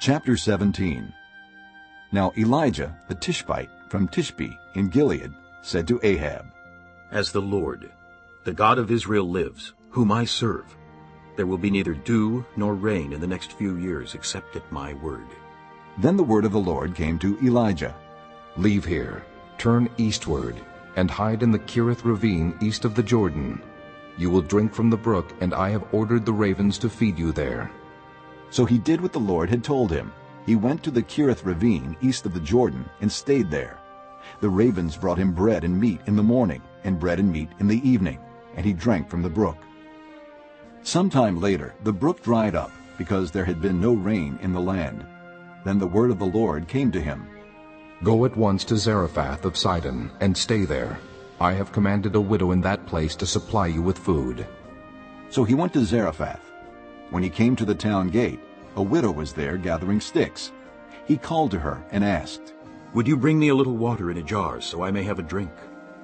Chapter 17 Now Elijah the Tishbite from Tishbe in Gilead said to Ahab, As the Lord, the God of Israel lives, whom I serve, there will be neither dew nor rain in the next few years except at my word. Then the word of the Lord came to Elijah. Leave here, turn eastward, and hide in the Kerith ravine east of the Jordan. You will drink from the brook, and I have ordered the ravens to feed you there. So he did what the Lord had told him. He went to the Kerith ravine east of the Jordan and stayed there. The ravens brought him bread and meat in the morning and bread and meat in the evening, and he drank from the brook. Sometime later the brook dried up because there had been no rain in the land. Then the word of the Lord came to him. Go at once to Zarephath of Sidon and stay there. I have commanded a widow in that place to supply you with food. So he went to Zarephath. When he came to the town gate, a widow was there gathering sticks. He called to her and asked, Would you bring me a little water in a jar so I may have a drink?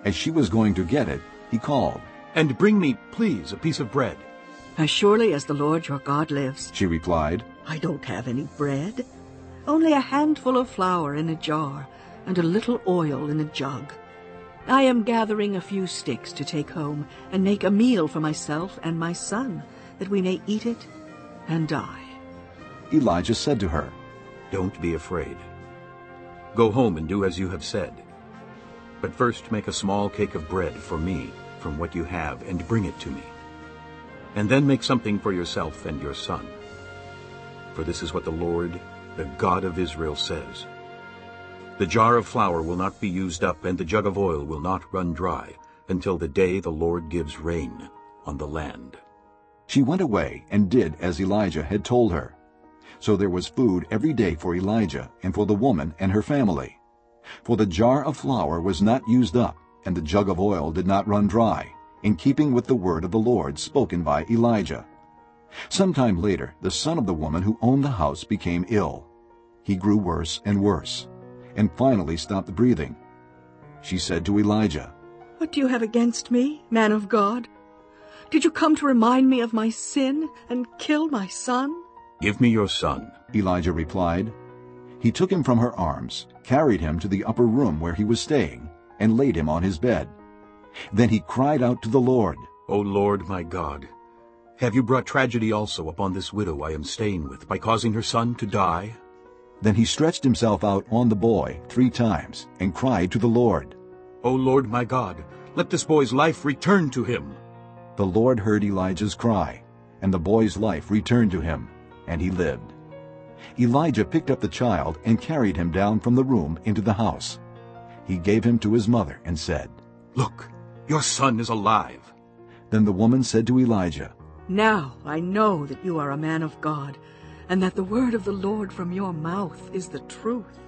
As she was going to get it, he called. And bring me, please, a piece of bread. As surely as the Lord your God lives, She replied, I don't have any bread. Only a handful of flour in a jar and a little oil in a jug. I am gathering a few sticks to take home and make a meal for myself and my son, that we may eat it and die. Elijah said to her, Don't be afraid. Go home and do as you have said. But first make a small cake of bread for me from what you have and bring it to me. And then make something for yourself and your son. For this is what the Lord, the God of Israel, says. The jar of flour will not be used up and the jug of oil will not run dry until the day the Lord gives rain on the land. She went away and did as Elijah had told her. So there was food every day for Elijah and for the woman and her family. For the jar of flour was not used up, and the jug of oil did not run dry, in keeping with the word of the Lord spoken by Elijah. Sometime later the son of the woman who owned the house became ill. He grew worse and worse, and finally stopped breathing. She said to Elijah, What do you have against me, man of God? Did you come to remind me of my sin and kill my son? Give me your son. Elijah replied. He took him from her arms, carried him to the upper room where he was staying, and laid him on his bed. Then he cried out to the Lord, O Lord my God, have you brought tragedy also upon this widow I am staying with by causing her son to die? Then he stretched himself out on the boy three times and cried to the Lord. O Lord my God, let this boy's life return to him. The Lord heard Elijah's cry, and the boy's life returned to him, and he lived. Elijah picked up the child and carried him down from the room into the house. He gave him to his mother and said, Look, your son is alive. Then the woman said to Elijah, Now I know that you are a man of God, and that the word of the Lord from your mouth is the truth.